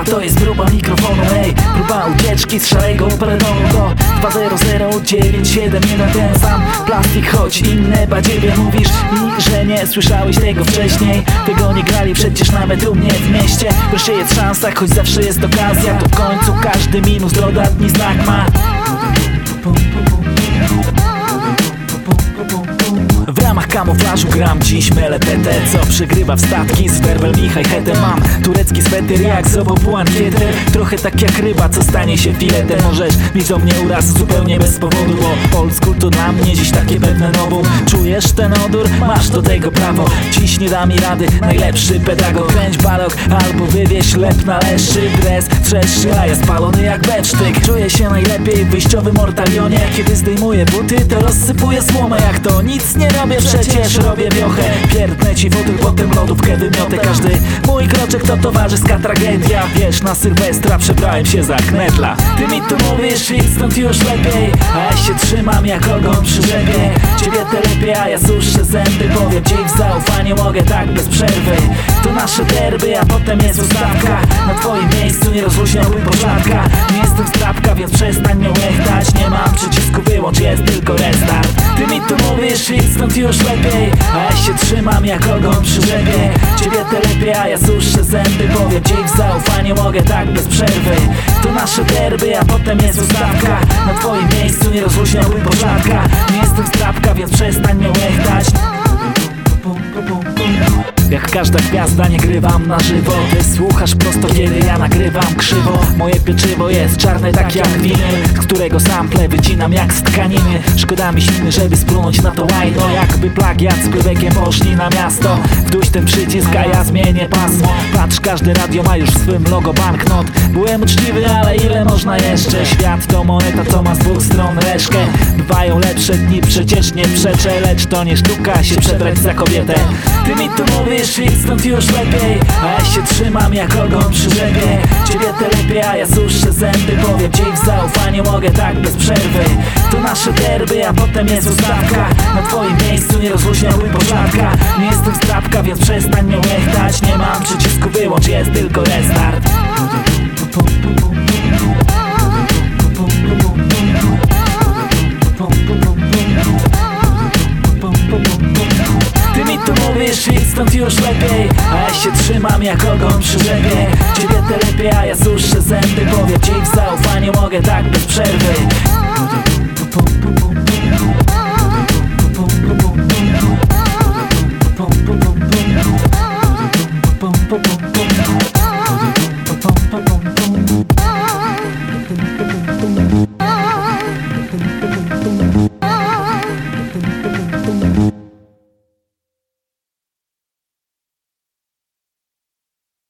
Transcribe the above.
to jest próba mikrofonu Ej, próba ucieczki z szarego peletonu To 200971 ten sam. Plastik Choć inne badziewie mówisz. Mi, że nie słyszałeś tego wcześniej. Tego nie grali przecież nawet u mnie w mieście. Wreszcie jest szansa, choć zawsze jest okazja. To w końcu każdy minus dodatni znak ma ramach kamuflażu gram. Dziś melepetę Co przegrywa w statki z werbel i hi Mam turecki sweter jak z obu ankieter Trochę tak jak ryba, co stanie się filetem. Możesz mieć do mnie uraz zupełnie bez powodu Bo old to dla mnie dziś takie pewne nową Czujesz ten odór? Masz do tego prawo. Dziś nie da mi rady, najlepszy pedagog Kręć balok albo wywieź lep na leszczy. Dres trzeszczy, a ja spalony jak becztyk. Czuję się najlepiej w wyjściowym ortalionie. Kiedy zdejmuję buty, to rozsypuję słomę. Jak to nic nie robię, przecież robię wiochę Pierdnę ci fotel, potem lodówkę wymiotę. Każdy mój kroczek to towarzyska tragedia. Wiesz, na Sylwestra przebrałem się za knetla Ty mi tu mówisz, idź stąd już lepiej. A ja się trzymam jak ogon przy drzewie Ciebie te lepiej, a ja suszę zęby. Powiem ci w zaufaniu mogę tak bez przerwy. To nasze derby, a potem jest ustawka. Na twoim miejscu nie rozluźniałbym pożarka Nie jestem strapka, więc przestań mnie mówisz, idź stąd już lepiej. A ja się trzymam jak ogon przy drzewie Ciebie te lepiej, a ja suszę zęby. Powiem ci w zaufaniu mogę tak bez przerwy. To nasze derby, a potem jest ustawka. Na twoim miejscu nie rozluźniałbym pożarka. Nie jestem strapka, więc przestań mnie łechtać każda gwiazda nie grywam na żywo. Ty słuchasz prosto kiedy ja nagrywam krzywo. Moje pieczywo jest czarne tak jak winyl Z którego sample wycinam jak z tkaniny. Szkoda mi śliny, żeby splunąć na to łajno. Jakby plagiat z pływekiem poszli na miasto. Wduś ten przycisk, a ja zmienię pasmo. Patrz, każde radio ma już w swym logo banknot. Byłem uczciwy, ale ile można jeszcze? Świat to moneta, co ma z dwóch stron reszkę Bywają lepsze dni, przecież nie przeczę Lecz to nie sztuka się przebrać za kobietę. Ty mi tu mówisz, idź stąd już lepiej A ja się trzymam jak ogon przy drzewie Ciebie te lepiej, a ja suszę zęby Powiem ci w zaufaniu mogę tak bez przerwy. To nasze derby, a potem jest ustawka. Na twoim miejscu nie rozluźniałbym pożarka. Nie jestem strapka, więc przestań mnie łechtać. Nie mam przycisku wyłącz, jest tylko restart już lepiej A ja się trzymam jak ogon przy drzewie Ciebie te lepiej, a ja suszę zęby Powiem ci w zaufaniu mogę tak bez przerwy